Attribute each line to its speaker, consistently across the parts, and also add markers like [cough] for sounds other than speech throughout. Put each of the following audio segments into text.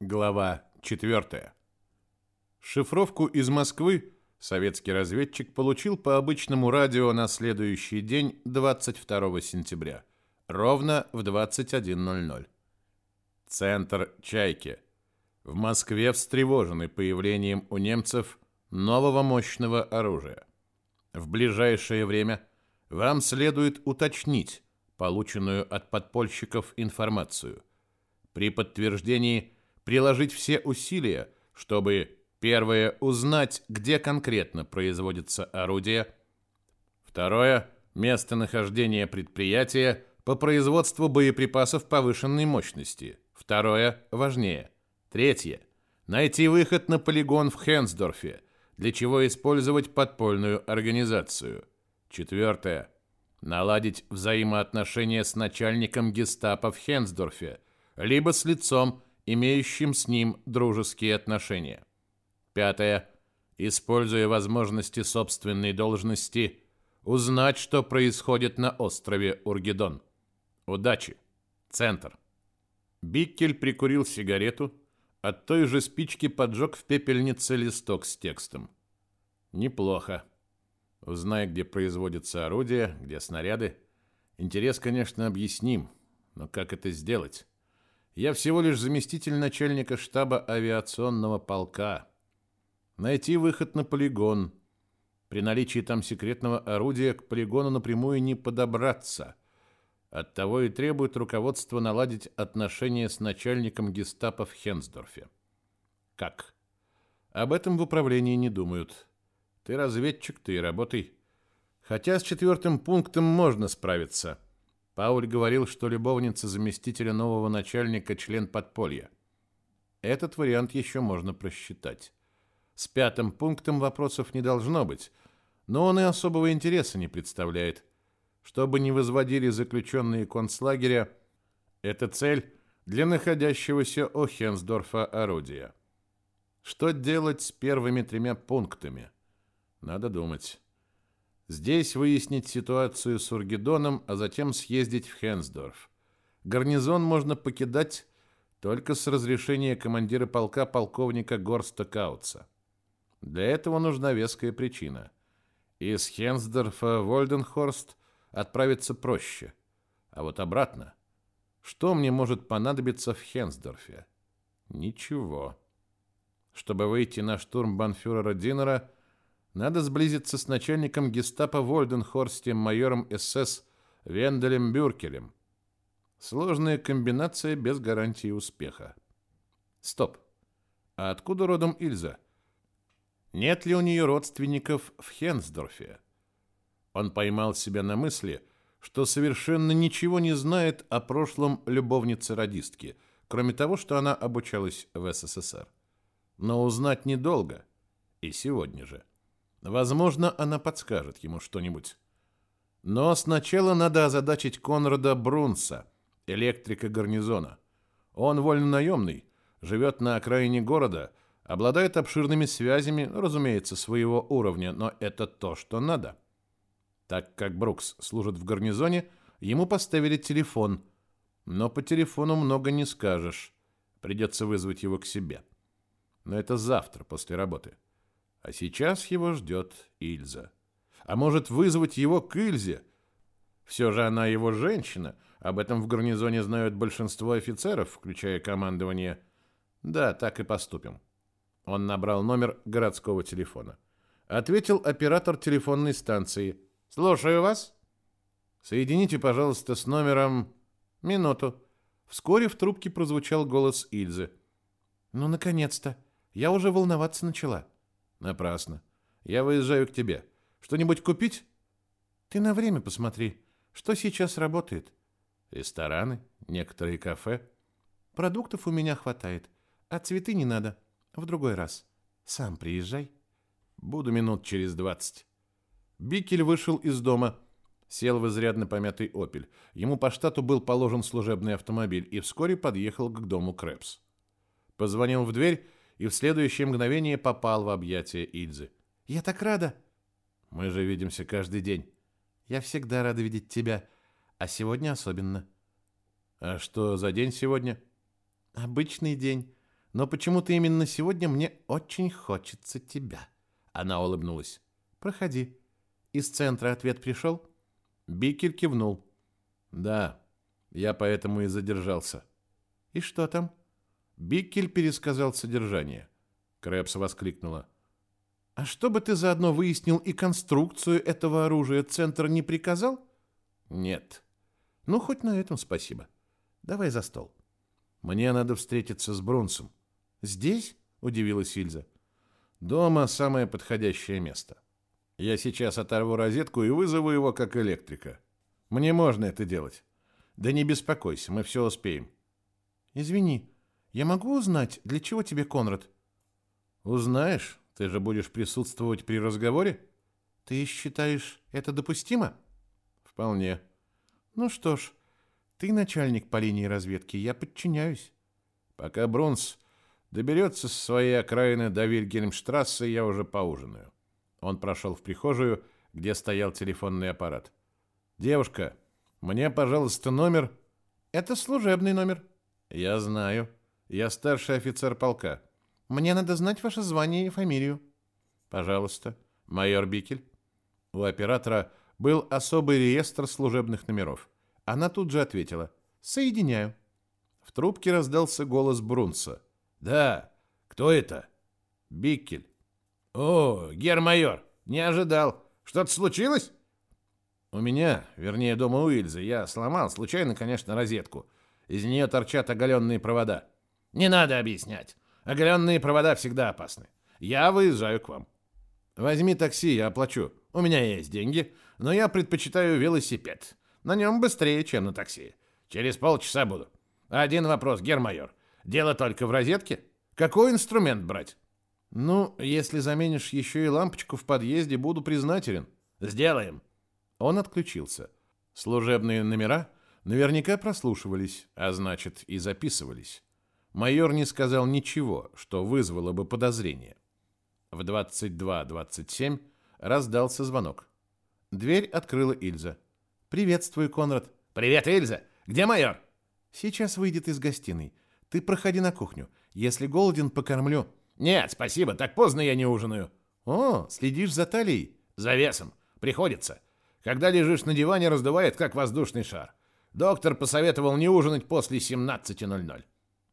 Speaker 1: Глава 4. Шифровку из Москвы советский разведчик получил по обычному радио на следующий день, 22 сентября, ровно в 21.00. Центр «Чайки». В Москве встревожены появлением у немцев нового мощного оружия. В ближайшее время вам следует уточнить полученную от подпольщиков информацию. При подтверждении приложить все усилия, чтобы первое узнать, где конкретно производится орудие, второе местонахождение предприятия по производству боеприпасов повышенной мощности. Второе важнее. Третье найти выход на полигон в Хенсдорфе, для чего использовать подпольную организацию. Четвертое наладить взаимоотношения с начальником Гестапо в Хенсдорфе, либо с лицом, имеющим с ним дружеские отношения. Пятое. Используя возможности собственной должности, узнать, что происходит на острове Ургедон. Удачи. Центр. Биккель прикурил сигарету, от той же спички поджег в пепельнице листок с текстом. Неплохо. Узнай, где производятся орудия, где снаряды. Интерес, конечно, объясним, но как это сделать? Я всего лишь заместитель начальника штаба авиационного полка. Найти выход на полигон. При наличии там секретного орудия к полигону напрямую не подобраться. Оттого и требует руководство наладить отношения с начальником гестапо в Хенсдорфе. Как? Об этом в управлении не думают. Ты разведчик, ты и работай. Хотя с четвертым пунктом можно справиться – Пауль говорил, что любовница заместителя нового начальника – член подполья. Этот вариант еще можно просчитать. С пятым пунктом вопросов не должно быть, но он и особого интереса не представляет. Чтобы не возводили заключенные концлагеря, это цель для находящегося у Хенсдорфа орудия. Что делать с первыми тремя пунктами? Надо думать. Здесь выяснить ситуацию с Ургедоном, а затем съездить в Хенсдорф. Гарнизон можно покидать только с разрешения командира полка полковника Горста Каутса. Для этого нужна веская причина. Из Хенсдорфа в Вольденхорст отправиться проще. А вот обратно. Что мне может понадобиться в Хенсдорфе? Ничего. Чтобы выйти на штурм банфюрера Динера – надо сблизиться с начальником гестапо Вольденхорстем, майором СС Венделем Бюркелем. Сложная комбинация без гарантии успеха. Стоп. А откуда родом Ильза? Нет ли у нее родственников в Хенсдорфе? Он поймал себя на мысли, что совершенно ничего не знает о прошлом любовнице-радистки, кроме того, что она обучалась в СССР. Но узнать недолго. И сегодня же. Возможно, она подскажет ему что-нибудь. Но сначала надо озадачить Конрада Брунса, электрика гарнизона. Он вольно-наемный, живет на окраине города, обладает обширными связями, разумеется, своего уровня, но это то, что надо. Так как Брукс служит в гарнизоне, ему поставили телефон. Но по телефону много не скажешь. Придется вызвать его к себе. Но это завтра, после работы. А сейчас его ждет Ильза. А может вызвать его к Ильзе? Все же она его женщина. Об этом в гарнизоне знают большинство офицеров, включая командование. Да, так и поступим. Он набрал номер городского телефона. Ответил оператор телефонной станции. «Слушаю вас». «Соедините, пожалуйста, с номером...» «Минуту». Вскоре в трубке прозвучал голос Ильзы. «Ну, наконец-то. Я уже волноваться начала». Напрасно. Я выезжаю к тебе. Что-нибудь купить? Ты на время посмотри. Что сейчас работает? Рестораны, некоторые кафе. Продуктов у меня хватает. А цветы не надо. В другой раз. Сам приезжай. Буду минут через двадцать. Бикель вышел из дома. Сел в изрядно помятый «Опель». Ему по штату был положен служебный автомобиль и вскоре подъехал к дому Крэпс. Позвонил в дверь и в следующее мгновение попал в объятия Ильзы. «Я так рада!» «Мы же видимся каждый день». «Я всегда рада видеть тебя, а сегодня особенно». «А что за день сегодня?» «Обычный день, Но почему-то именно сегодня мне очень хочется тебя. Она улыбнулась. Проходи. Из центра ответ пришел? Бикель кивнул. Да, я поэтому и задержался. И что там? Бикель пересказал содержание. Крэпс воскликнула. А чтобы ты заодно выяснил и конструкцию этого оружия, центр не приказал? Нет. Ну, хоть на этом спасибо. Давай за стол. Мне надо встретиться с Брунсом. Здесь? Удивилась Ильза. Дома самое подходящее место. Я сейчас оторву розетку и вызову его как электрика. Мне можно это делать. Да не беспокойся, мы все успеем. Извини, я могу узнать, для чего тебе Конрад? Узнаешь, ты же будешь присутствовать при разговоре? Ты считаешь это допустимо? Вполне. Ну что ж, ты начальник по линии разведки, я подчиняюсь. Пока Брунс доберется с своей окраины до Вильгельмштрассе, я уже поужинаю. Он прошел в прихожую, где стоял телефонный аппарат. Девушка, мне, пожалуйста, номер. Это служебный номер. Я знаю. Я старший офицер полка. Мне надо знать ваше звание и фамилию. Пожалуйста, майор Бикель. У оператора был особый реестр служебных номеров. Она тут же ответила: "Соединяю". В трубке раздался голос Брунса. "Да, кто это?" "Бикель". "О, гермайор, не ожидал. Что-то случилось?" У меня, вернее, дома у я сломал случайно, конечно, розетку. Из нее торчат оголенные провода. Не надо объяснять. Оголенные провода всегда опасны. Я выезжаю к вам. Возьми такси, я оплачу. У меня есть деньги, но я предпочитаю велосипед. На нем быстрее, чем на такси. Через полчаса буду. Один вопрос, гермайор. Дело только в розетке? Какой инструмент брать? Ну, если заменишь еще и лампочку в подъезде, буду признателен. Сделаем. Он отключился. Служебные номера наверняка прослушивались, а значит и записывались майор не сказал ничего, что вызвало бы подозрение. В 22.27 раздался звонок. Дверь открыла Ильза. «Приветствую, Конрад». «Привет, Ильза! Где майор?» «Сейчас выйдет из гостиной. Ты проходи на кухню. Если голоден, покормлю». «Нет, спасибо, так поздно я не ужинаю». «О, следишь за талией?» «За весом. Приходится. Когда лежишь на диване, раздувает, как воздушный шар. Доктор посоветовал не ужинать после 17.00».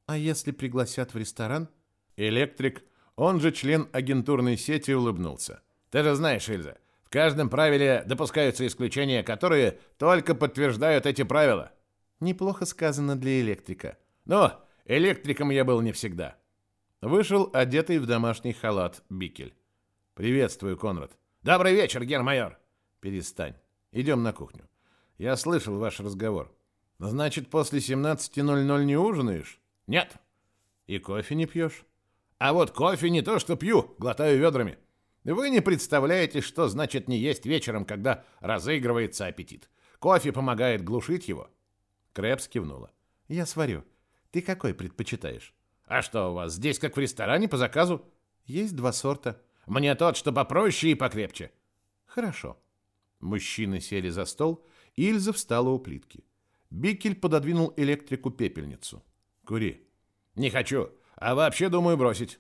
Speaker 1: А если пригласят в ресторан? Электрик, он же член агентурной сети, улыбнулся. Ты же знаешь, Ильза, в каждом правиле допускаются исключения, которые только подтверждают эти правила. Неплохо сказано для электрика. Но электриком я был не всегда. Вышел одетый в домашний халат Бикель. Приветствую, Конрад. Добрый вечер, гермайор. Перестань. Идем на кухню. Я слышал ваш разговор. Значит, после 17.00 не ужинаешь? Нет. И кофе не пьешь? А вот кофе не то, что пью, глотаю ведрами. Вы не представляете, что значит не есть вечером, когда разыгрывается аппетит. Кофе помогает глушить его. Крэпс кивнула. Я сварю. Ты какой предпочитаешь? А что у вас, здесь как в ресторане по заказу? Есть два сорта. Мне тот, что попроще и покрепче. Хорошо. Мужчины сели за стол, Ильза встала у плитки. Бикель пододвинул электрику пепельницу. Кури. Не хочу. А вообще думаю бросить.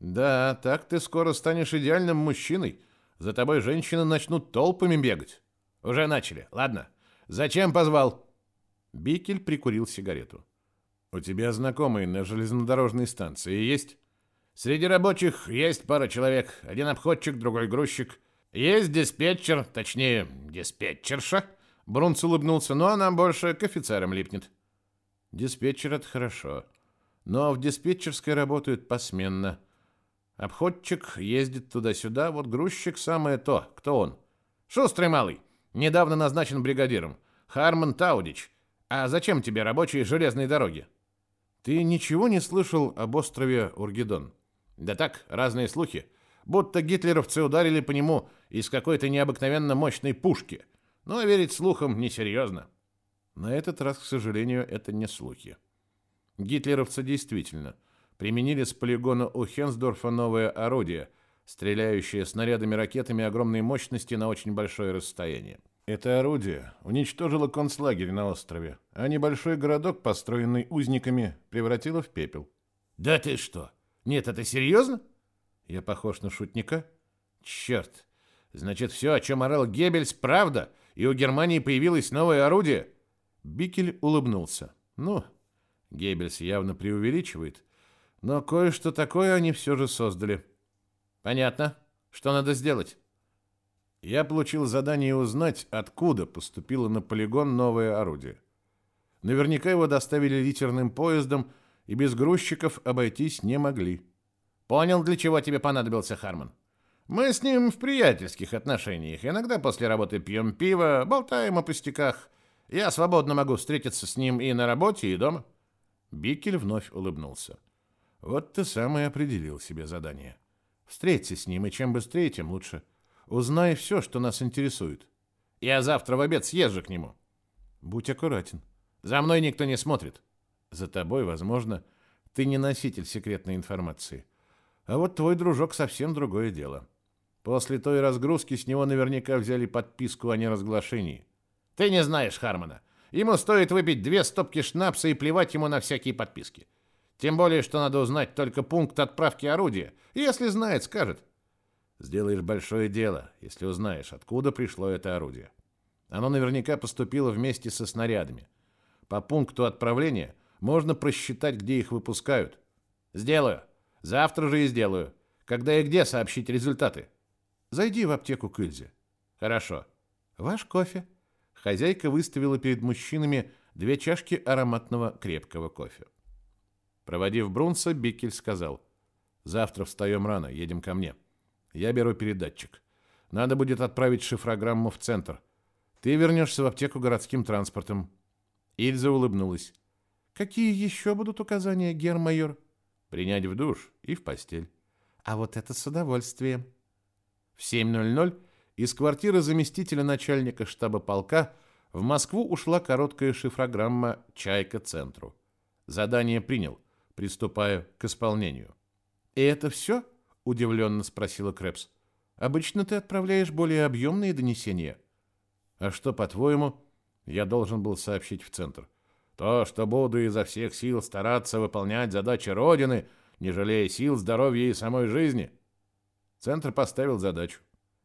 Speaker 1: Да, так ты скоро станешь идеальным мужчиной. За тобой женщины начнут толпами бегать. Уже начали. Ладно. Зачем позвал? Бикель прикурил сигарету. У тебя знакомые на железнодорожной станции есть? Среди рабочих есть пара человек. Один обходчик, другой грузчик. Есть диспетчер, точнее, диспетчерша. Брунц улыбнулся, но она больше к офицерам липнет. Диспетчер — это хорошо. Но в диспетчерской работают посменно. Обходчик ездит туда-сюда, вот грузчик — самое то. Кто он? Шустрый малый. Недавно назначен бригадиром. Харман Таудич. А зачем тебе рабочие железной дороги? Ты ничего не слышал об острове Ургидон? Да так, разные слухи. Будто гитлеровцы ударили по нему из какой-то необыкновенно мощной пушки. Но верить слухам несерьезно. На этот раз, к сожалению, это не слухи. Гитлеровцы действительно применили с полигона у Хенсдорфа новое орудие, стреляющее снарядами-ракетами огромной мощности на очень большое расстояние. Это орудие уничтожило концлагерь на острове, а небольшой городок, построенный узниками, превратило в пепел. Да ты что? Нет, это серьезно? Я похож на шутника? Черт! Значит, все, о чем орал Геббельс, правда, и у Германии появилось новое орудие? Бикель улыбнулся. Ну, Геббельс явно преувеличивает, но кое-что такое они все же создали. Понятно. Что надо сделать? Я получил задание узнать, откуда поступило на полигон новое орудие. Наверняка его доставили литерным поездом, и без грузчиков обойтись не могли. Понял, для чего тебе понадобился Харман. Мы с ним в приятельских отношениях. Иногда после работы пьем пиво, болтаем о пустяках. Я свободно могу встретиться с ним и на работе, и дома. Бикель вновь улыбнулся. Вот ты сам и определил себе задание. Встреться с ним, и чем быстрее, тем лучше. Узнай все, что нас интересует. Я завтра в обед съезжу к нему. Будь аккуратен. За мной никто не смотрит. За тобой, возможно, ты не носитель секретной информации. А вот твой дружок совсем другое дело. После той разгрузки с него наверняка взяли подписку о неразглашении. Ты не знаешь Хармона. Ему стоит выпить две стопки шнапса и плевать ему на всякие подписки. Тем более, что надо узнать только пункт отправки орудия. Если знает, скажет. Сделаешь большое дело, если узнаешь, откуда пришло это орудие. Оно наверняка поступило вместе со снарядами. По пункту отправления можно просчитать, где их выпускают. Сделаю. Завтра же и сделаю. Когда и где сообщить результаты? Зайди в аптеку к Ильзе. Хорошо. Ваш кофе. Хозяйка выставила перед мужчинами две чашки ароматного крепкого кофе. Проводив Брунса, Бикель сказал: "Завтра встаем рано, едем ко мне. Я беру передатчик. Надо будет отправить шифрограмму в центр. Ты вернешься в аптеку городским транспортом". Ильза улыбнулась. "Какие еще будут указания, гермайор?" "Принять в душ и в постель". "А вот это с удовольствием". В 7.00 из квартиры заместителя начальника штаба полка в Москву ушла короткая шифрограмма «Чайка центру». Задание принял, приступая к исполнению. «И это все?» – удивленно спросила Крэпс. «Обычно ты отправляешь более объемные донесения». «А что, по-твоему, я должен был сообщить в центр?» «То, что буду изо всех сил стараться выполнять задачи Родины, не жалея сил, здоровья и самой жизни». Центр поставил задачу.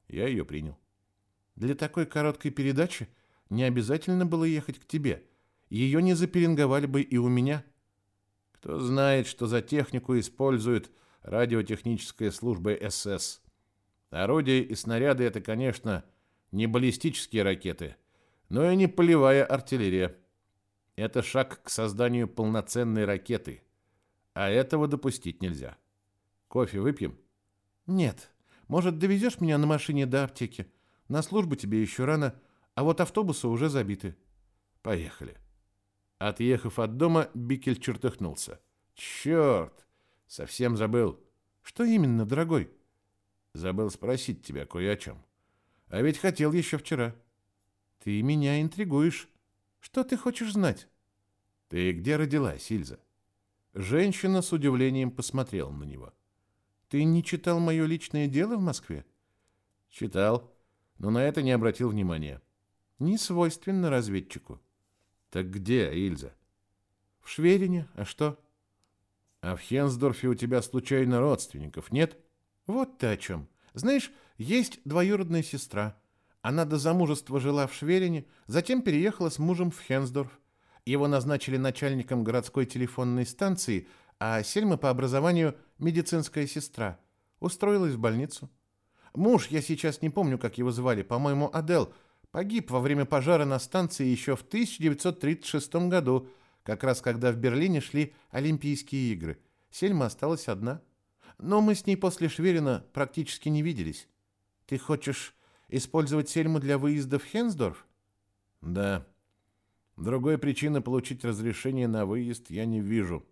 Speaker 1: Я ее принял. Для такой короткой передачи не обязательно было ехать к тебе. Ее не запеленговали бы и у меня. Кто знает, что за технику использует радиотехническая служба СС. Орудия и снаряды — это, конечно, не баллистические ракеты, но и не полевая артиллерия. Это шаг к созданию полноценной ракеты. А этого допустить нельзя. Кофе выпьем? — «Нет. Может, довезешь меня на машине до аптеки? На службу тебе еще рано, а вот автобусы уже забиты». «Поехали». Отъехав от дома, Бикель чертыхнулся. «Черт! Совсем забыл». «Что именно, дорогой?» «Забыл спросить тебя кое о чем. А ведь хотел еще вчера». «Ты меня интригуешь. Что ты хочешь знать?» «Ты где родилась, Ильза?» Женщина с удивлением посмотрела на него. Ты не читал мое личное дело в Москве? Читал, но на это не обратил внимания. Не свойственно разведчику. Так где Ильза? В Шверине. А что? А в Хенсдорфе у тебя случайно родственников нет? Вот ты о чем. Знаешь, есть двоюродная сестра. Она до замужества жила в Шверине, затем переехала с мужем в Хенсдорф. Его назначили начальником городской телефонной станции, а Сельма по образованию медицинская сестра. Устроилась в больницу. Муж, я сейчас не помню, как его звали, по-моему, Адел, погиб во время пожара на станции еще в 1936 году, как раз когда в Берлине шли Олимпийские игры. Сельма осталась одна. Но мы с ней после Шверина практически не виделись. Ты хочешь использовать Сельму для выезда в Хенсдорф? Да. Другой причины получить разрешение на выезд я не вижу.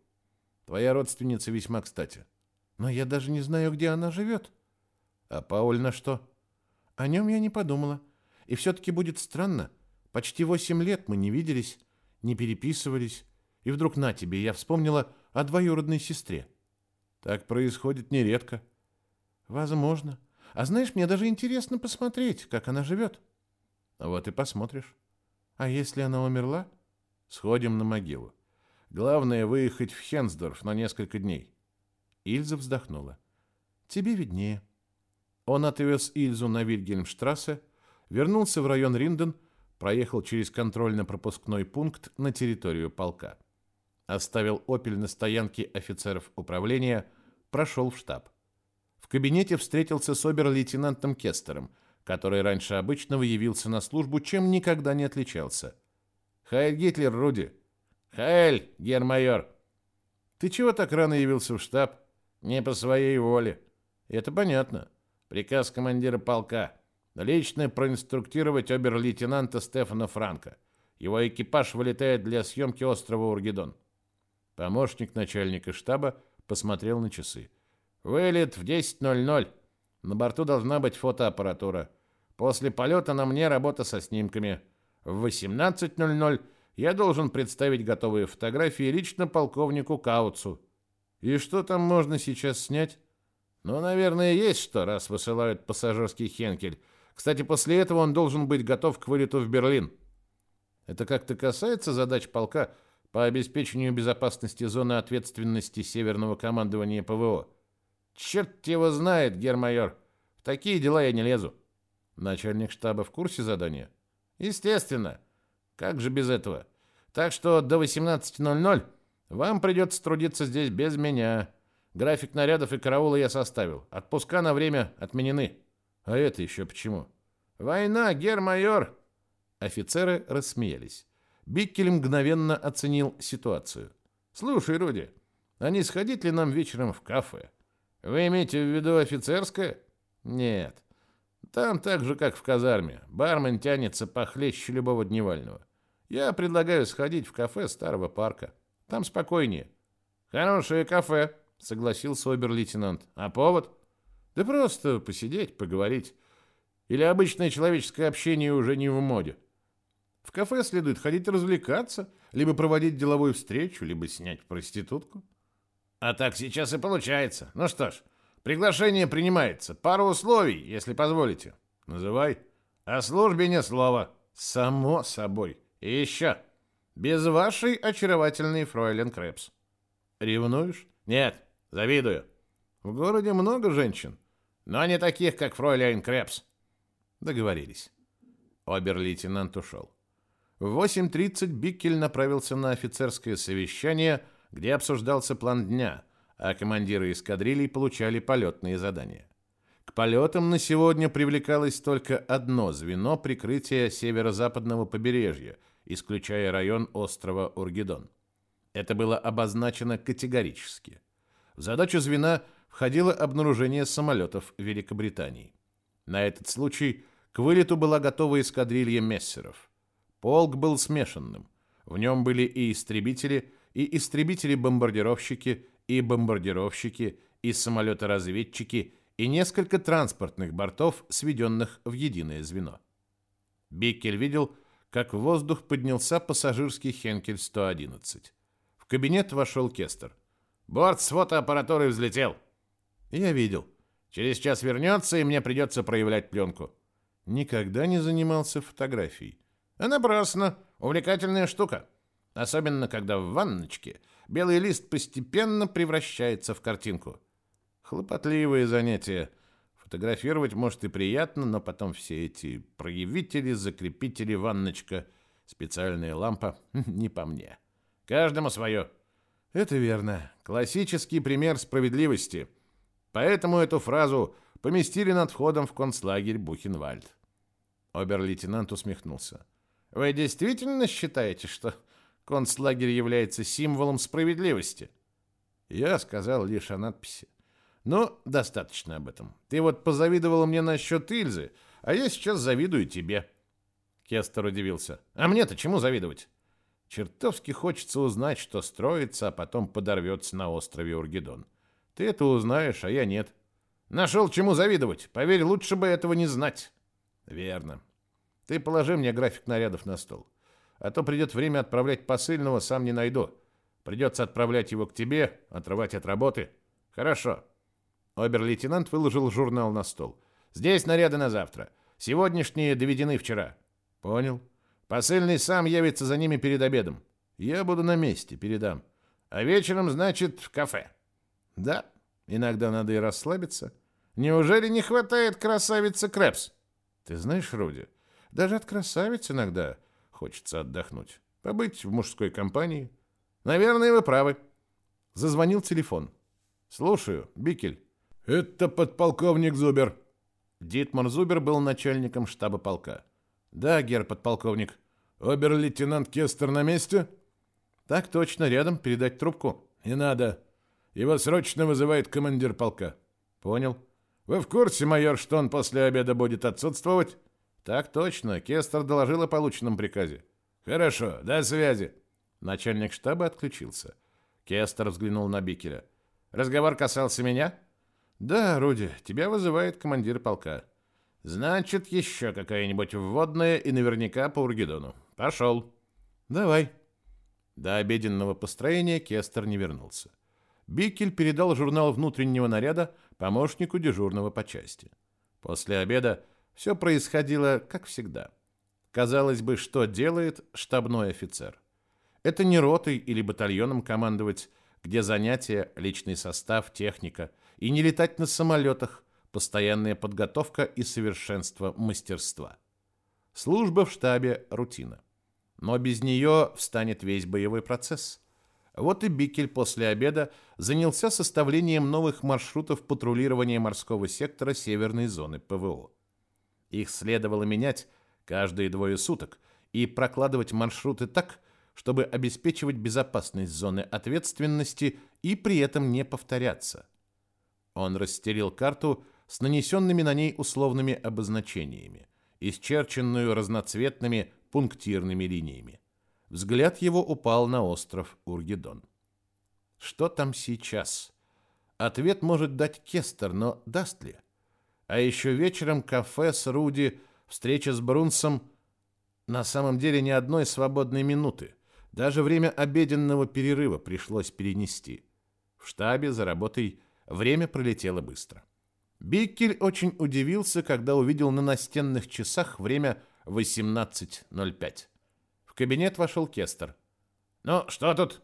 Speaker 1: Твоя родственница весьма кстати. Но я даже не знаю, где она живет. А Пауль на что? О нем я не подумала. И все-таки будет странно. Почти восемь лет мы не виделись, не переписывались. И вдруг на тебе, я вспомнила о двоюродной сестре. Так происходит нередко. Возможно. А знаешь, мне даже интересно посмотреть, как она живет. Вот и посмотришь. А если она умерла? Сходим на могилу. Главное выехать в Хенсдорф на несколько дней.
Speaker 2: Ильза вздохнула. Тебе виднее.
Speaker 1: Он отвез Ильзу на Вильгельмштрассе, вернулся в район Ринден, проехал через контрольно-пропускной пункт на территорию полка. Оставил «Опель» на стоянке офицеров управления, прошел в штаб. В кабинете встретился с обер-лейтенантом Кестером, который раньше обычного явился на службу, чем никогда не отличался. «Хайль Гитлер, Руди!» «Хайль, гермайор!» «Ты чего так рано явился в штаб?» «Не по своей воле». «Это понятно. Приказ командира полка. Лично проинструктировать обер-лейтенанта Стефана Франка. Его экипаж вылетает для съемки острова Ургедон». Помощник начальника штаба посмотрел на часы. Вылет в 10.00. На борту должна быть фотоаппаратура. После полета на мне работа со снимками. В 18.00 я должен представить готовые фотографии лично полковнику Кауцу. И что там можно сейчас снять? Ну, наверное, есть что, раз высылают пассажирский Хенкель. Кстати, после этого он должен быть готов к вылету в Берлин. Это как-то касается задач полка по обеспечению безопасности зоны ответственности Северного командования ПВО. Черт его знает, гермайор. В такие дела я не лезу. Начальник штаба в курсе задания? Естественно. Как же без этого? Так что до 18.00 вам придется трудиться здесь без меня. График нарядов и караула я составил. Отпуска на время отменены. А это еще почему? Война, гермайор. Офицеры рассмеялись. Биккель мгновенно оценил ситуацию. Слушай, Руди, а не сходить ли нам вечером в кафе? Вы имеете в виду офицерское? Нет. Там так же, как в казарме. Бармен тянется похлеще любого дневального. Я предлагаю сходить в кафе старого парка. Там спокойнее. Хорошее кафе, согласился обер-лейтенант. А повод? Да просто посидеть, поговорить. Или обычное человеческое общение уже не в моде. В кафе следует ходить развлекаться, либо проводить деловую встречу, либо снять проститутку. А так сейчас и получается. Ну что ж, приглашение принимается. Пару условий, если позволите. Называй. О службе ни слова. Само собой. И еще. Без вашей очаровательной фройлен Крэпс. Ревнуешь? Нет, завидую. В городе много женщин, но не таких, как фройлен Крэпс. Договорились. Обер-лейтенант ушел. В 8.30 Биккель направился на офицерское совещание – где обсуждался план дня, а командиры эскадрилей получали полетные задания. К полетам на сегодня привлекалось только одно звено прикрытия северо-западного побережья, исключая район острова Ургедон. Это было обозначено категорически. В задачу звена входило обнаружение самолетов Великобритании. На этот случай к вылету была готова эскадрилья мессеров. Полк был смешанным. В нем были и истребители, и истребители-бомбардировщики, и бомбардировщики, и самолеты-разведчики, и несколько транспортных бортов, сведенных в единое звено. Биккель видел, как в воздух поднялся пассажирский Хенкель-111. В кабинет вошел Кестер. «Борт с фотоаппаратурой взлетел». «Я видел. Через час вернется, и мне придется проявлять пленку». Никогда не занимался фотографией. «А напрасно. Увлекательная штука». Особенно, когда в ванночке белый лист постепенно превращается в картинку. Хлопотливые занятия. Фотографировать, может, и приятно, но потом все эти проявители, закрепители, ванночка, специальная лампа [laughs] — не по мне. Каждому свое. Это верно. Классический пример справедливости. Поэтому эту фразу поместили над входом в концлагерь Бухенвальд. Обер-лейтенант усмехнулся. «Вы действительно считаете, что концлагерь является символом справедливости. Я сказал лишь о надписи. Но достаточно об этом. Ты вот позавидовала мне насчет Ильзы, а я сейчас завидую тебе. Кестер удивился. А мне-то чему завидовать? Чертовски хочется узнать, что строится, а потом подорвется на острове Ургедон. Ты это узнаешь, а я нет. Нашел чему завидовать. Поверь, лучше бы этого не знать. Верно. Ты положи мне график нарядов на стол. А то придет время отправлять посыльного, сам не найду. Придется отправлять его к тебе, отрывать от работы. Хорошо. Обер-лейтенант выложил журнал на стол. Здесь наряды на завтра. Сегодняшние доведены вчера. Понял. Посыльный сам явится за ними перед обедом. Я буду на месте, передам. А вечером, значит, в кафе. Да, иногда надо и расслабиться. Неужели не хватает красавицы Крэпс? Ты знаешь, Руди, даже от красавиц иногда хочется отдохнуть. Побыть в мужской компании. Наверное, вы правы. Зазвонил телефон. Слушаю, Бикель. Это подполковник Зубер. Дитмар Зубер был начальником штаба полка. Да, гер подполковник. Обер-лейтенант Кестер на месте? Так точно, рядом, передать трубку. Не надо. Его срочно вызывает командир полка. Понял. Вы в курсе, майор, что он после обеда будет отсутствовать? Так точно, Кестер доложил о полученном приказе. Хорошо, до связи. Начальник штаба отключился. Кестер взглянул на Бикеля. Разговор касался меня? Да, Руди, тебя вызывает командир полка. Значит, еще какая-нибудь вводная и наверняка по Ургедону. Пошел. Давай. До обеденного построения Кестер не вернулся. Бикель передал журнал внутреннего наряда помощнику дежурного по части. После обеда все происходило как всегда. Казалось бы, что делает штабной офицер? Это не ротой или батальоном командовать, где занятия, личный состав, техника – и не летать на самолетах, постоянная подготовка и совершенство мастерства. Служба в штабе – рутина. Но без нее встанет весь боевой процесс. Вот и Бикель после обеда занялся составлением новых маршрутов патрулирования морского сектора северной зоны ПВО. Их следовало менять каждые двое суток и прокладывать маршруты так, чтобы обеспечивать безопасность зоны ответственности и при этом не повторяться – он расстелил карту с нанесенными на ней условными обозначениями, исчерченную разноцветными пунктирными линиями. Взгляд его упал на остров Ургедон. Что там сейчас? Ответ может дать Кестер, но даст ли? А еще вечером кафе с Руди, встреча с Брунсом. На самом деле ни одной свободной минуты. Даже время обеденного перерыва пришлось перенести. В штабе за работой Время пролетело быстро. Биккель очень удивился, когда увидел на настенных часах время 18.05. В кабинет вошел Кестер. «Ну, что тут?»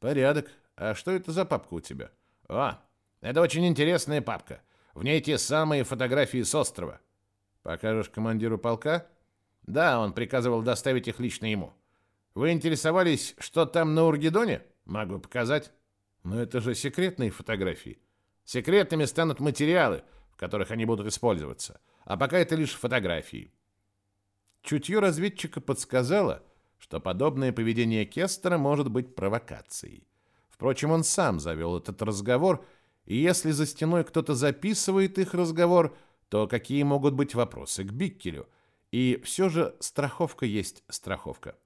Speaker 1: «Порядок. А что это за папка у тебя?» «О, это очень интересная папка. В ней те самые фотографии с острова». «Покажешь командиру полка?» «Да, он приказывал доставить их лично ему». «Вы интересовались, что там на Ургедоне?» «Могу показать». Но это же секретные фотографии. Секретными станут материалы, в которых они будут использоваться. А пока это лишь фотографии. Чутье разведчика подсказало, что подобное поведение Кестера может быть провокацией. Впрочем, он сам завел этот разговор, и если за стеной кто-то записывает их разговор, то какие могут быть вопросы к Биккелю? И все же страховка есть страховка.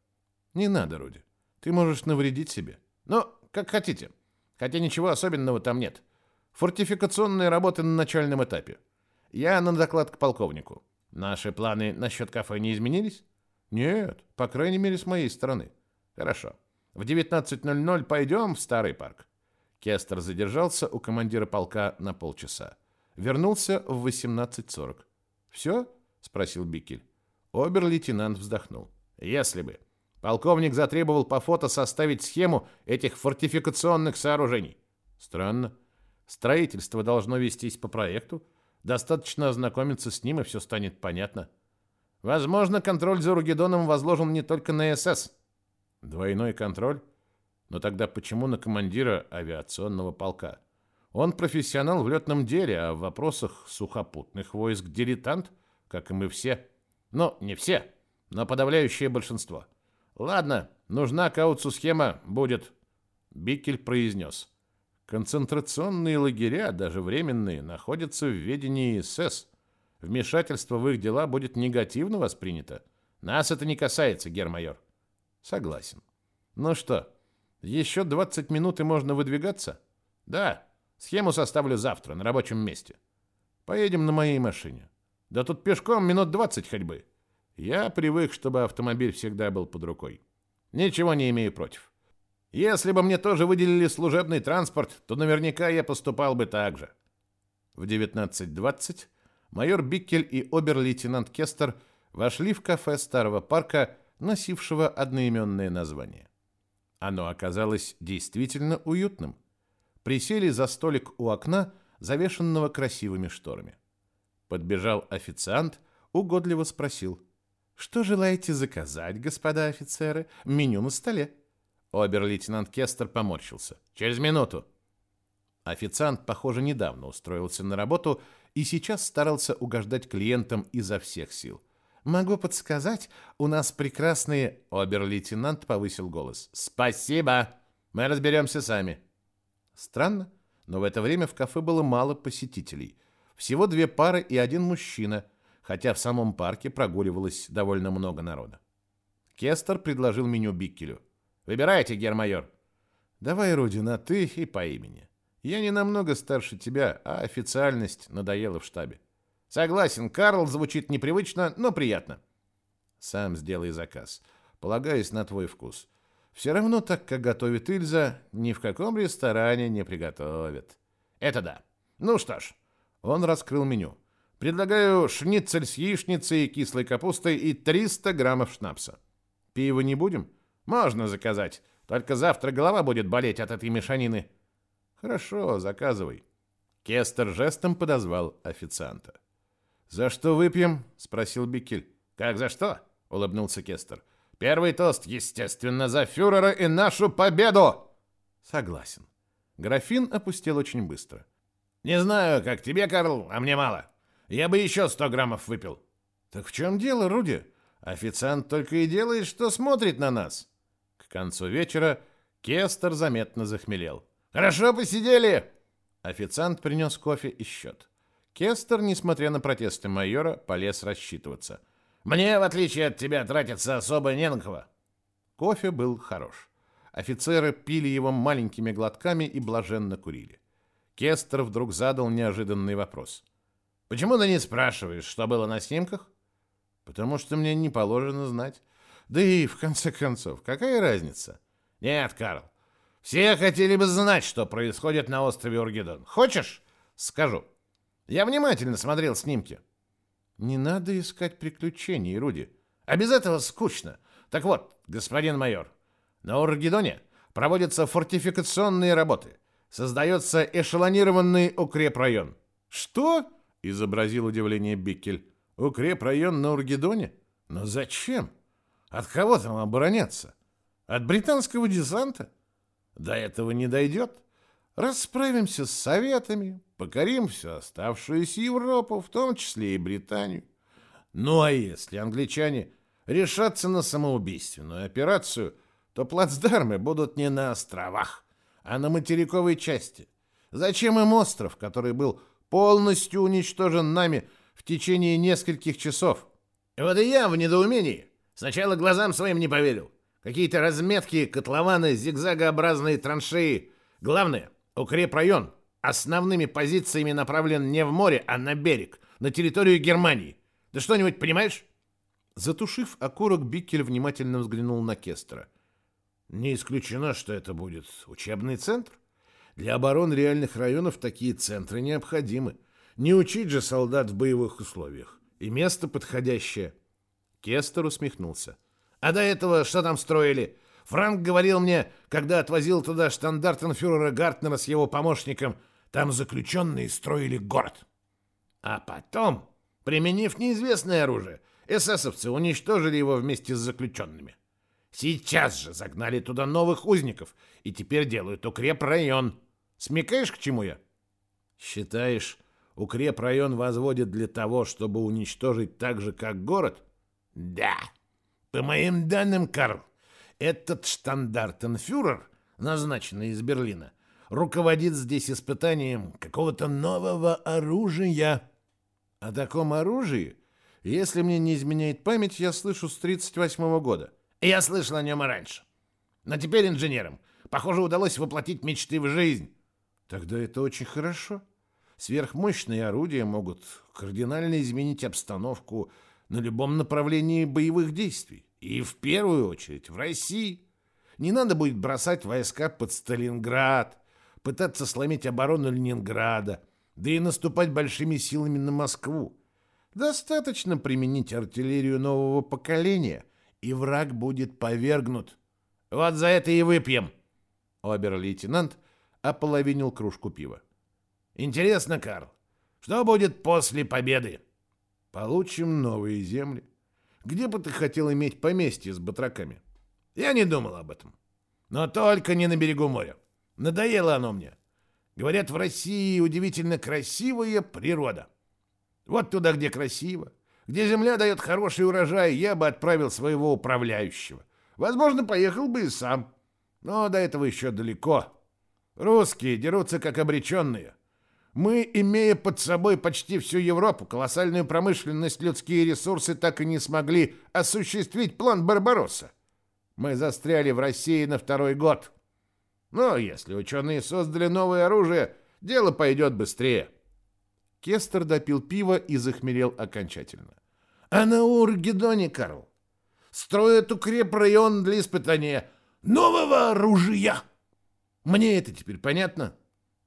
Speaker 1: Не надо, Руди. Ты можешь навредить себе. Но как хотите. Хотя ничего особенного там нет. Фортификационные работы на начальном этапе. Я на доклад к полковнику. Наши планы насчет кафе не изменились? Нет, по крайней мере, с моей стороны. Хорошо. В 19.00 пойдем в старый парк. Кестер задержался у командира полка на полчаса. Вернулся в 18.40. «Все?» — спросил Бикель. Обер-лейтенант вздохнул. «Если бы. Полковник затребовал по фото составить схему этих фортификационных сооружений. Странно. Строительство должно вестись по проекту. Достаточно ознакомиться с ним, и все станет понятно. Возможно, контроль за Ругедоном возложен не только на СС. Двойной контроль? Но тогда почему на командира авиационного полка? Он профессионал в летном деле, а в вопросах сухопутных войск дилетант, как и мы все. Ну, не все, но подавляющее большинство. Ладно, нужна каутсу схема, будет. Бикель произнес. Концентрационные лагеря, даже временные, находятся в ведении СС. Вмешательство в их дела будет негативно воспринято. Нас это не касается, гермайор. Согласен. Ну что, еще 20 минут и можно выдвигаться? Да, схему составлю завтра на рабочем месте. Поедем на моей машине. Да тут пешком минут 20 ходьбы. Я привык, чтобы автомобиль всегда был под рукой. Ничего не имею против. Если бы мне тоже выделили служебный транспорт, то наверняка я поступал бы так же. В 19.20 майор Биккель и обер-лейтенант Кестер вошли в кафе старого парка, носившего одноименное название. Оно оказалось действительно уютным. Присели за столик у окна, завешенного красивыми шторами. Подбежал официант, угодливо спросил. «Что желаете заказать, господа офицеры? Меню на столе». Обер-лейтенант Кестер поморщился. «Через минуту». Официант, похоже, недавно устроился на работу и сейчас старался угождать клиентам изо всех сил. «Могу подсказать, у нас прекрасные...» Обер-лейтенант повысил голос. «Спасибо! Мы разберемся сами». Странно, но в это время в кафе было мало посетителей. Всего две пары и один мужчина, хотя в самом парке прогуливалось довольно много народа. Кестер предложил меню Биккелю. «Выбирайте, гермайор». «Давай, Руди, на «ты» и по имени. Я не намного старше тебя, а официальность надоела в штабе». Согласен, Карл звучит непривычно, но приятно. Сам сделай заказ. Полагаюсь на твой вкус. Все равно так, как готовит Ильза, ни в каком ресторане не приготовят. Это да. Ну что ж, он раскрыл меню. Предлагаю шницель с яичницей, кислой капустой и 300 граммов шнапса. Пиво не будем? Можно заказать. Только завтра голова будет болеть от этой мешанины. Хорошо, заказывай. Кестер жестом подозвал официанта. «За что выпьем?» — спросил Бикель. «Как за что?» — улыбнулся Кестер. «Первый тост, естественно, за фюрера и нашу победу!» «Согласен». Графин опустел очень быстро. «Не знаю, как тебе, Карл, а мне мало. Я бы еще сто граммов выпил». «Так в чем дело, Руди? Официант только и делает, что смотрит на нас». К концу вечера Кестер заметно захмелел. «Хорошо посидели!» Официант принес кофе и счет. Кестер, несмотря на протесты майора, полез рассчитываться. «Мне, в отличие от тебя, тратиться особо не на кого». Кофе был хорош. Офицеры пили его маленькими глотками и блаженно курили. Кестер вдруг задал неожиданный вопрос. «Почему ты не спрашиваешь, что было на снимках?» «Потому что мне не положено знать. Да и, в конце концов, какая разница?» «Нет, Карл, все хотели бы знать, что происходит на острове Ургедон. Хочешь? Скажу. Я внимательно смотрел снимки. Не надо искать приключений, Руди. А без этого скучно. Так вот, господин майор, на Ургедоне проводятся фортификационные работы. Создается эшелонированный укрепрайон. Что? Изобразил удивление Биккель. Укрепрайон на Ургедоне? Но зачем? От кого там обороняться? От британского десанта? До этого не дойдет. Расправимся с советами, покорим всю оставшуюся Европу, в том числе и Британию. Ну а если англичане решатся на самоубийственную операцию, то плацдармы будут не на островах, а на материковой части. Зачем им остров, который был полностью уничтожен нами в течение нескольких часов? Вот и я в недоумении. Сначала глазам своим не поверил. Какие-то разметки, котлованы, зигзагообразные траншеи. Главное, Укрепрайон основными позициями направлен не в море, а на берег, на территорию Германии. Ты что-нибудь понимаешь? Затушив окурок, Биккель внимательно взглянул на Кестера. Не исключено, что это будет учебный центр. Для обороны реальных районов такие центры необходимы. Не учить же солдат в боевых условиях. И место подходящее. Кестер усмехнулся. А до этого что там строили? Франк говорил мне, когда отвозил туда штандартенфюрера Гартнера с его помощником, там заключенные строили город. А потом, применив неизвестное оружие, эсэсовцы уничтожили его вместе с заключенными. Сейчас же загнали туда новых узников и теперь делают укрепрайон. Смекаешь, к чему я? Считаешь, укрепрайон возводят для того, чтобы уничтожить так же, как город? Да. По моим данным, Карл, этот штандартенфюрер, назначенный из Берлина, руководит здесь испытанием какого-то нового оружия. О таком оружии, если мне не изменяет память, я слышу с 38 -го года. Я слышал о нем и раньше. Но теперь инженерам, похоже, удалось воплотить мечты в жизнь. Тогда это очень хорошо. Сверхмощные орудия могут кардинально изменить обстановку на любом направлении боевых действий. И в первую очередь в России. Не надо будет бросать войска под Сталинград, пытаться сломить оборону Ленинграда, да и наступать большими силами на Москву. Достаточно применить артиллерию нового поколения, и враг будет повергнут.
Speaker 3: Вот за это и выпьем. Обер-лейтенант ополовинил кружку пива. Интересно, Карл, что будет после победы?
Speaker 1: Получим новые земли. Где бы ты хотел иметь поместье с батраками?
Speaker 3: Я не думал об этом. Но только не на берегу моря. Надоело оно мне. Говорят, в России удивительно красивая природа. Вот туда, где красиво, где земля дает хороший урожай, я бы отправил своего управляющего. Возможно, поехал бы и сам. Но до этого еще далеко. Русские дерутся как обреченные. Мы, имея под собой почти всю Европу, колоссальную промышленность, людские ресурсы, так и не смогли осуществить план Барбаросса. Мы застряли в России на второй год. Но если ученые создали новое оружие, дело пойдет быстрее.
Speaker 1: Кестер допил пиво и захмелел окончательно.
Speaker 3: А на Ургедоне, Карл, строят укрепрайон для испытания нового оружия. Мне это теперь понятно?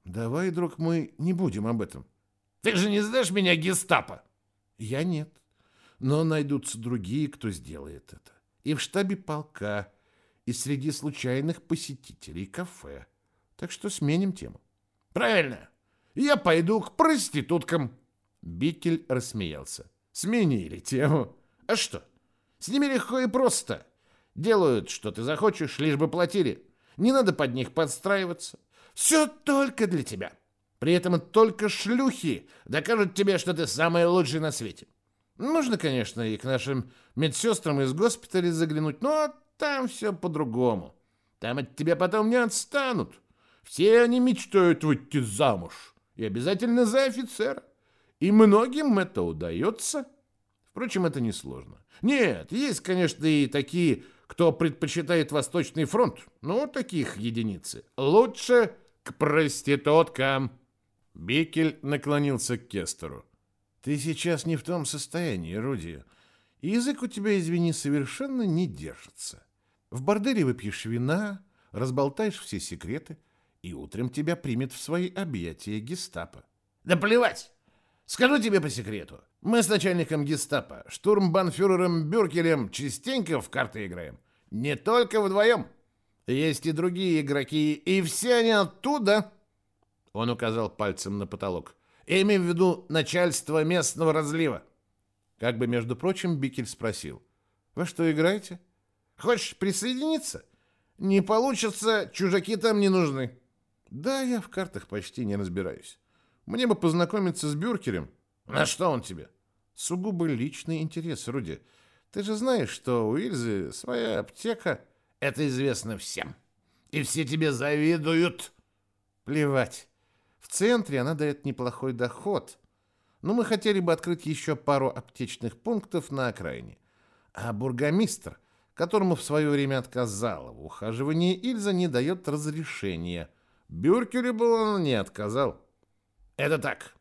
Speaker 1: Давай, друг мой, не будем об этом.
Speaker 3: Ты же не сдашь меня гестапо?
Speaker 1: Я нет. Но найдутся другие, кто сделает это. И в штабе полка, и среди случайных посетителей кафе. Так что сменим тему.
Speaker 3: Правильно. Я пойду к проституткам.
Speaker 1: Бикель рассмеялся.
Speaker 3: Сменили тему. А что? С ними легко и просто. Делают, что ты захочешь, лишь бы платили. Не надо под них подстраиваться. Все только для тебя. При этом только шлюхи докажут тебе, что ты самый лучший на свете. Нужно, конечно, и к нашим медсестрам из госпиталя заглянуть, но там все по-другому. Там от тебя потом не отстанут. Все они мечтают выйти замуж. И обязательно за офицера. И многим это удается. Впрочем, это несложно. Нет, есть, конечно, и такие, кто предпочитает Восточный фронт. Ну, таких единицы. Лучше к проституткам.
Speaker 1: Бекель наклонился к Кестеру.
Speaker 2: Ты сейчас не в том состоянии, Руди. Язык у тебя, извини, совершенно не держится. В борделе выпьешь вина, разболтаешь все секреты, и утром тебя примет в свои объятия гестапо.
Speaker 3: Да плевать! Скажу тебе по секрету. Мы с начальником гестапо, штурмбанфюрером Бюркелем, частенько в карты играем. Не только вдвоем. Есть и другие игроки, и все они оттуда. Он указал пальцем на потолок. Я имею в виду начальство местного разлива.
Speaker 1: Как бы, между прочим, Бикель спросил. «Вы что, играете?»
Speaker 3: «Хочешь присоединиться?» «Не получится, чужаки там не нужны».
Speaker 1: «Да, я в картах почти не разбираюсь. Мне бы познакомиться с Бюркерем».
Speaker 3: «На что он тебе?»
Speaker 1: «Сугубо личный интерес, Руди. Ты же знаешь, что у Ильзы своя аптека...»
Speaker 3: Это известно всем. И все тебе завидуют.
Speaker 1: Плевать. В центре она дает неплохой доход. Но мы хотели бы открыть еще пару аптечных пунктов на окраине. А бургомистр, которому в свое время отказала в ухаживании, Ильза не дает разрешения. Бюркелю бы он не отказал.
Speaker 3: Это так.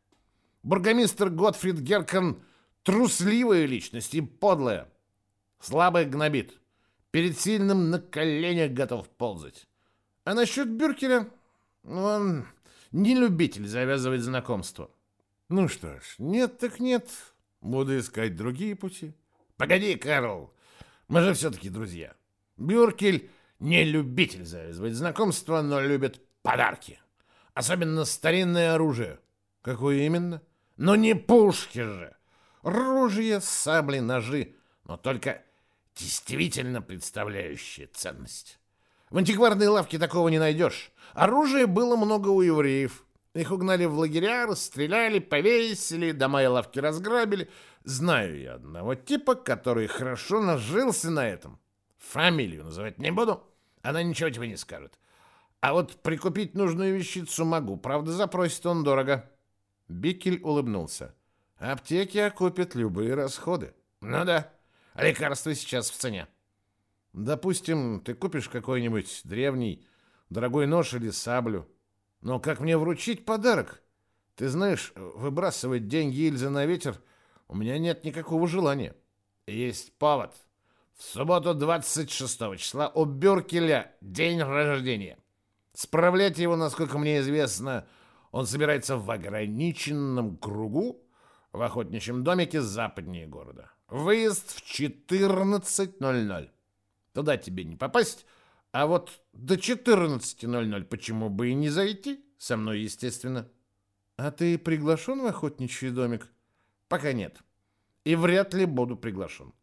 Speaker 3: Бургомистр Готфрид Геркан трусливая личность и подлая. Слабый гнобит. Перед сильным на коленях готов ползать. А насчет Бюркеля, он не любитель завязывать знакомство.
Speaker 1: Ну что ж, нет так нет. Буду искать другие пути.
Speaker 3: Погоди, Карл, мы же все-таки друзья. Бюркель не любитель завязывать знакомства, но любит подарки. Особенно старинное оружие.
Speaker 1: Какое именно?
Speaker 3: Но не пушки же. Ружья, сабли, ножи. Но только действительно представляющие ценность. В антикварной лавке такого не найдешь. Оружия было много у евреев. Их угнали в лагеря, расстреляли, повесили, дома и лавки разграбили. Знаю я одного типа, который хорошо нажился на этом. Фамилию называть не буду, она ничего тебе не скажет. А вот прикупить нужную вещицу могу, правда, запросит он дорого.
Speaker 1: Бикель улыбнулся. Аптеки окупят любые расходы.
Speaker 3: Ну да. Лекарства сейчас в цене.
Speaker 1: Допустим, ты купишь какой-нибудь древний дорогой нож или саблю. Но как мне вручить подарок? Ты знаешь, выбрасывать деньги Ильзы на ветер у меня нет никакого желания.
Speaker 3: Есть повод. В субботу 26 числа у Бюркеля день рождения. Справлять его, насколько мне известно, он собирается в ограниченном кругу в охотничьем домике западнее города. Выезд в 14.00. Туда тебе не попасть, А вот до 14.00 почему бы и не зайти? Со мной, естественно.
Speaker 2: А ты приглашен в охотничий домик?
Speaker 3: Пока нет. И вряд ли буду приглашен.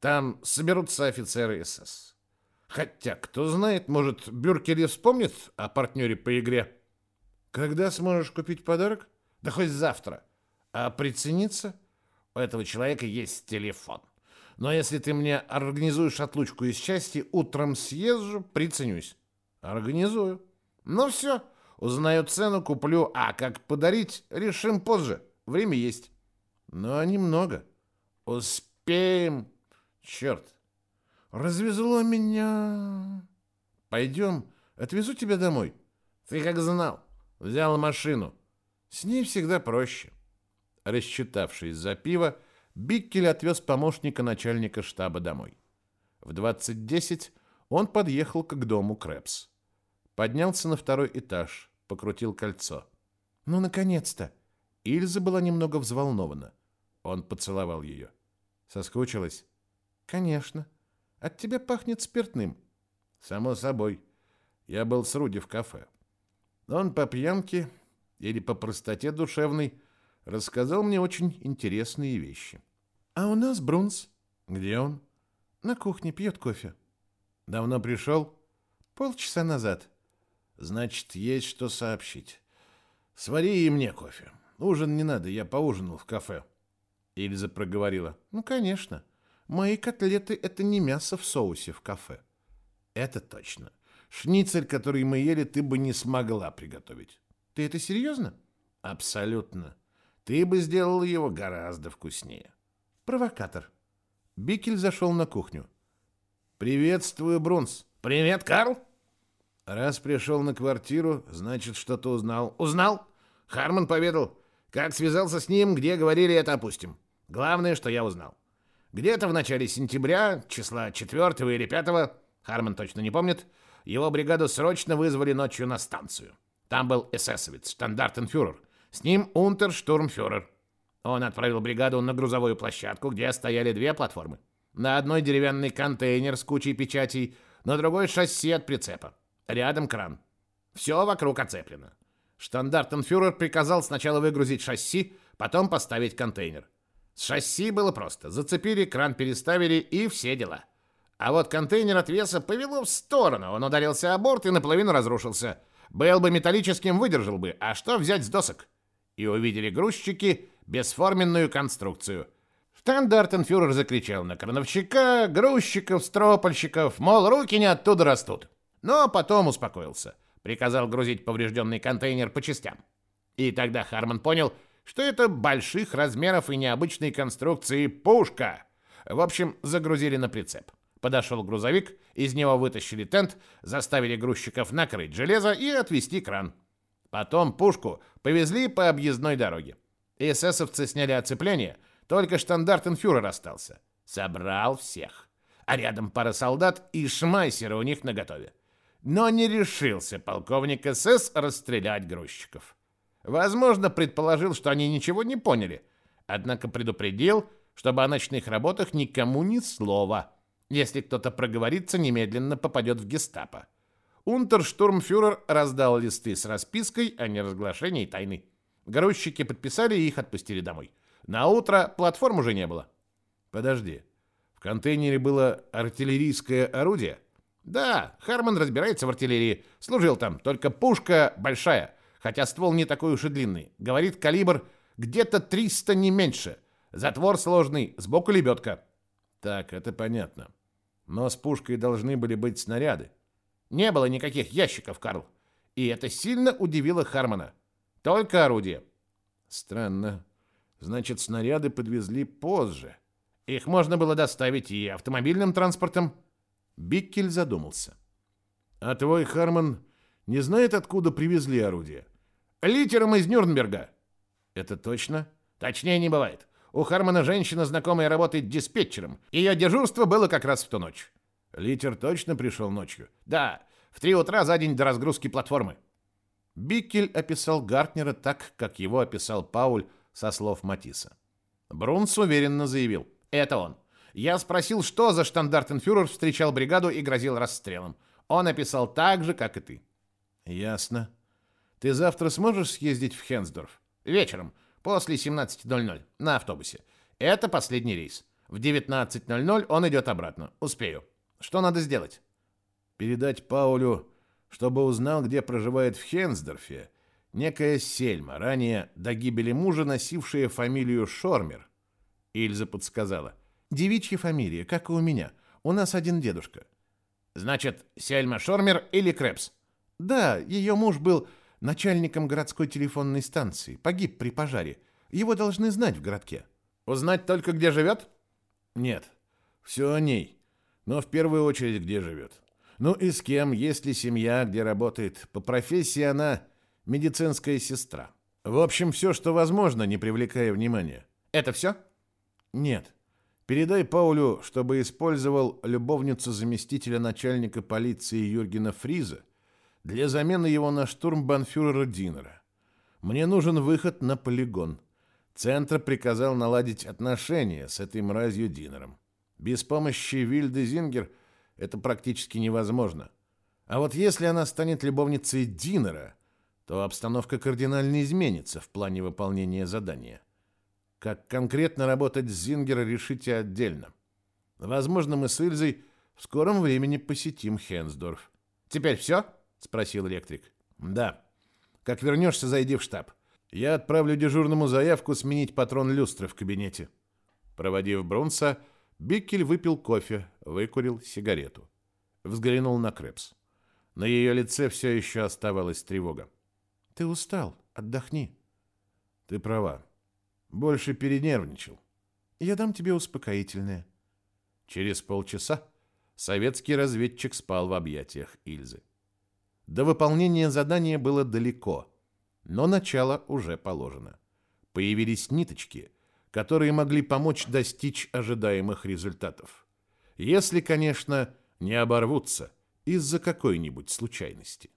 Speaker 3: Там соберутся офицеры СС. Хотя, кто знает, может, Бюркери вспомнит о партнере по игре.
Speaker 2: Когда сможешь купить подарок?
Speaker 3: Да хоть завтра. А прицениться? У этого человека есть телефон. Но если ты мне организуешь отлучку из части, утром съезжу, приценюсь.
Speaker 2: Организую.
Speaker 3: Ну все, узнаю цену, куплю, а как подарить, решим позже. Время есть.
Speaker 2: Но немного.
Speaker 3: Успеем. Черт, развезло меня.
Speaker 2: Пойдем, отвезу тебя домой.
Speaker 3: Ты как знал, взял машину.
Speaker 2: С ней всегда проще. Рассчитавшись за пиво, Биккель отвез помощника начальника штаба домой. В 20.10 он подъехал к дому Крэпс. Поднялся на второй этаж, покрутил кольцо. Ну, наконец-то! Ильза была немного взволнована. Он поцеловал ее. Соскучилась? Конечно. От тебя пахнет спиртным. Само собой. Я был с Руди в кафе. Он по пьянке или по простоте душевной рассказал мне очень интересные вещи. А у нас Брунс. Где он? На кухне пьет кофе. Давно пришел? Полчаса назад. Значит, есть что сообщить. Свари и мне кофе. Ужин не надо, я поужинал в кафе. Ильза проговорила. Ну, конечно. Мои котлеты — это не мясо в соусе в кафе. Это точно. Шницель, который мы ели, ты бы не смогла приготовить. Ты это серьезно? Абсолютно. Ты бы сделал его гораздо вкуснее. Провокатор. Бикель зашел на кухню. Приветствую, Брунс.
Speaker 3: Привет, Карл.
Speaker 2: Раз пришел на квартиру, значит, что-то узнал.
Speaker 3: Узнал? Харман поведал. Как связался с ним, где говорили, это опустим. Главное, что я узнал. Где-то в начале сентября, числа 4 или 5, Харман точно не помнит, его бригаду срочно вызвали ночью на станцию. Там был эсэсовец, штандартенфюрер. С ним унтерштурмфюрер. Он отправил бригаду на грузовую площадку, где стояли две платформы. На одной деревянный контейнер с кучей печатей, на другой шасси от прицепа. Рядом кран. Все вокруг оцеплено. Штандартенфюрер приказал сначала выгрузить шасси, потом поставить контейнер. С шасси было просто. Зацепили, кран переставили и все дела. А вот контейнер от веса повело в сторону. Он ударился о борт и наполовину разрушился. Был бы металлическим, выдержал бы. А что взять с досок? И увидели грузчики бесформенную конструкцию. Штандартенфюрер закричал на крановщика, грузчиков, стропольщиков, мол, руки не оттуда растут. Но потом успокоился. Приказал грузить поврежденный контейнер по частям. И тогда Харман понял, что это больших размеров и необычной конструкции пушка. В общем, загрузили на прицеп. Подошел грузовик, из него вытащили тент, заставили грузчиков накрыть железо и отвести кран. Потом пушку повезли по объездной дороге. Эсэсовцы сняли оцепление, только штандартенфюрер остался. Собрал всех. А рядом пара солдат и шмайсеры у них наготове. Но не решился полковник СС расстрелять грузчиков. Возможно, предположил, что они ничего не поняли, однако предупредил, чтобы о ночных работах никому ни слова. Если кто-то проговорится, немедленно попадет в гестапо. Унтерштурмфюрер раздал листы с распиской о неразглашении тайны. Грузчики подписали и их отпустили домой. На утро платформ уже не было. Подожди. В контейнере было артиллерийское орудие? Да, Харман разбирается в артиллерии. Служил там, только пушка большая хотя ствол не такой уж и длинный. Говорит, калибр где-то 300 не меньше. Затвор сложный, сбоку лебедка. Так, это понятно. Но с пушкой должны были быть снаряды. Не было никаких ящиков, Карл. И это сильно удивило Хармона. Только орудие. Странно. Значит, снаряды подвезли позже. Их можно было доставить и автомобильным транспортом. Биккель задумался. А твой Харман не знает, откуда привезли орудие? Литером из Нюрнберга. Это точно? Точнее не бывает. У Хармана женщина знакомая работает диспетчером. Ее дежурство было как раз в ту ночь. Литер точно пришел ночью? Да, в три утра за день до разгрузки платформы. Биккель описал Гартнера так, как его описал Пауль со слов Матисса. Брунс уверенно заявил. Это он. Я спросил, что за штандартенфюрер встречал бригаду и грозил расстрелом. Он описал так же, как и ты.
Speaker 2: Ясно. Ты завтра сможешь съездить в Хенсдорф?
Speaker 3: Вечером, после 17.00, на автобусе. Это последний рейс. В 19.00 он идет обратно. Успею. Что надо сделать?
Speaker 2: Передать Паулю, чтобы узнал, где проживает в Хенсдорфе, некая Сельма, ранее до гибели мужа носившая фамилию Шормер. Ильза подсказала. Девичья фамилия, как и у меня. У нас один дедушка.
Speaker 3: Значит, Сельма Шормер или Крепс?
Speaker 2: Да, ее муж был начальником городской телефонной станции. Погиб при пожаре. Его должны знать в городке.
Speaker 3: Узнать только, где живет?
Speaker 2: Нет, все о ней. Но в первую очередь, где живет. Ну и с кем, есть ли семья, где работает. По профессии она медицинская сестра. В общем, все, что возможно, не привлекая внимания.
Speaker 3: Это все?
Speaker 2: Нет. Передай Паулю, чтобы использовал любовницу заместителя начальника полиции Юргена Фриза для замены его на штурмбанфюрера Динера. Мне нужен выход на полигон. Центр приказал наладить отношения с этой мразью Динером. Без помощи Вильды Зингер это практически невозможно. А вот если она станет любовницей Динера, то обстановка кардинально изменится в плане выполнения задания. Как конкретно работать с Зингера решите отдельно. Возможно, мы с Ильзой в скором времени посетим Хенсдорф.
Speaker 3: Теперь все? спросил электрик.
Speaker 2: Да. Как вернешься, зайди в штаб. Я отправлю дежурному заявку сменить патрон люстры в кабинете. Проводив Брунса, Биккель выпил кофе, выкурил сигарету. Взглянул на Крепс. На ее лице все еще оставалась тревога. «Ты устал. Отдохни». «Ты права. Больше перенервничал. Я дам тебе успокоительное». Через полчаса советский разведчик спал в объятиях Ильзы. До выполнения задания было далеко – но начало уже положено. Появились ниточки, которые могли помочь достичь ожидаемых результатов. Если, конечно, не оборвутся из-за какой-нибудь случайности.